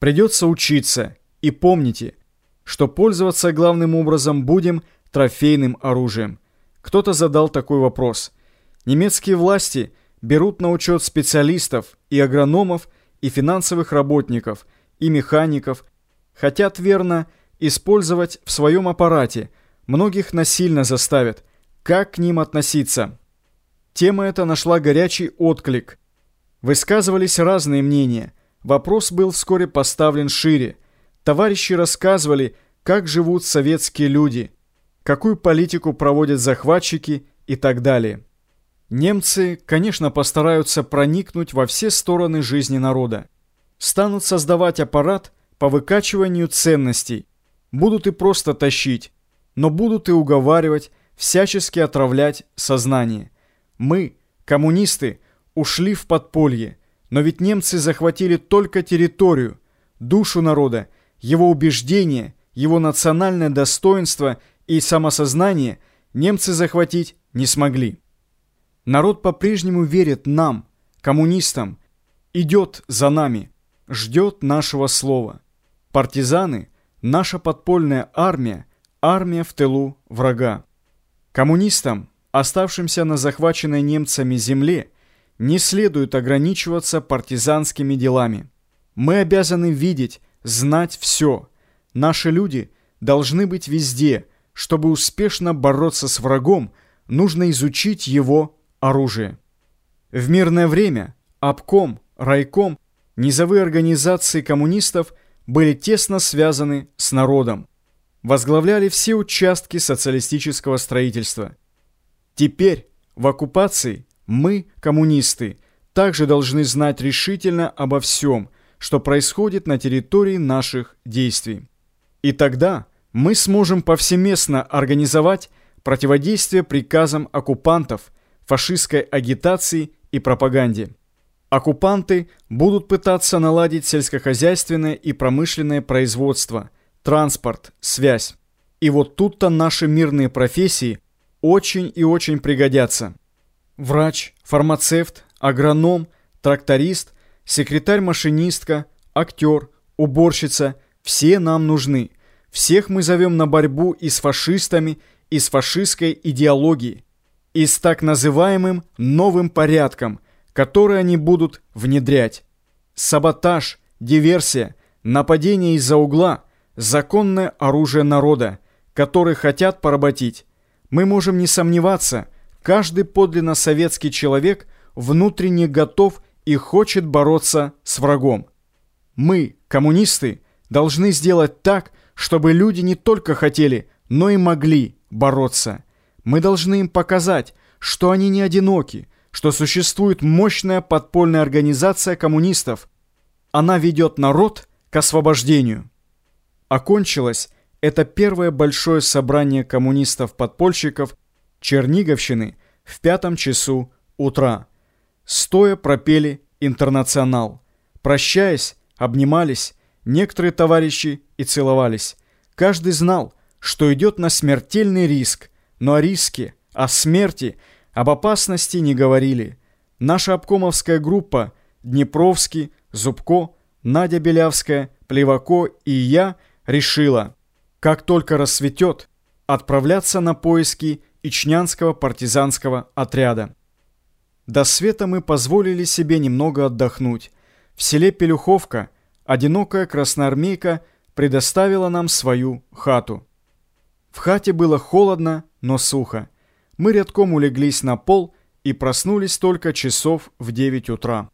Придется учиться. И помните, что пользоваться главным образом будем трофейным оружием. Кто-то задал такой вопрос. Немецкие власти берут на учет специалистов и агрономов, и финансовых работников, и механиков, хотят верно использовать в своем аппарате, многих насильно заставят. Как к ним относиться? Тема эта нашла горячий отклик. Высказывались разные мнения. Вопрос был вскоре поставлен шире. Товарищи рассказывали, как живут советские люди, какую политику проводят захватчики и так далее. Немцы, конечно, постараются проникнуть во все стороны жизни народа. Станут создавать аппарат по выкачиванию ценностей. Будут и просто тащить, но будут и уговаривать, всячески отравлять сознание. Мы, коммунисты, ушли в подполье, но ведь немцы захватили только территорию, душу народа, его убеждения, его национальное достоинство и самосознание немцы захватить не смогли. Народ по-прежнему верит нам, коммунистам, идет за нами, ждет нашего слова. Партизаны – наша подпольная армия, армия в тылу врага. Коммунистам, оставшимся на захваченной немцами земле, не следует ограничиваться партизанскими делами. Мы обязаны видеть, знать все. Наши люди должны быть везде. Чтобы успешно бороться с врагом, нужно изучить его оружие. В мирное время обком, райком, низовые организации коммунистов были тесно связаны с народом. Возглавляли все участки социалистического строительства. Теперь в оккупации мы, коммунисты, также должны знать решительно обо всем, что происходит на территории наших действий. И тогда мы сможем повсеместно организовать противодействие приказам оккупантов – фашистской агитации и пропаганде. Оккупанты будут пытаться наладить сельскохозяйственное и промышленное производство, транспорт, связь. И вот тут-то наши мирные профессии очень и очень пригодятся. Врач, фармацевт, агроном, тракторист, секретарь-машинистка, актер, уборщица – все нам нужны. Всех мы зовем на борьбу и с фашистами, и с фашистской идеологией и с так называемым новым порядком, который они будут внедрять. Саботаж, диверсия, нападение из-за угла – законное оружие народа, который хотят поработить. Мы можем не сомневаться, каждый подлинно советский человек внутренне готов и хочет бороться с врагом. Мы, коммунисты, должны сделать так, чтобы люди не только хотели, но и могли бороться – мы должны им показать, что они не одиноки, что существует мощная подпольная организация коммунистов. Она ведет народ к освобождению. Окончилось это первое большое собрание коммунистов-подпольщиков Черниговщины в пятом часу утра. Стоя пропели «Интернационал». Прощаясь, обнимались, некоторые товарищи и целовались. Каждый знал, что идет на смертельный риск, но о риске, о смерти, об опасности не говорили. Наша обкомовская группа Днепровский, Зубко, Надя Белявская, Плевако и я решила, как только рассветет, отправляться на поиски Ичнянского партизанского отряда. До света мы позволили себе немного отдохнуть. В селе Пелюховка одинокая красноармейка предоставила нам свою хату. В хате было холодно, но сухо. Мы рядком улеглись на пол и проснулись только часов в девять утра.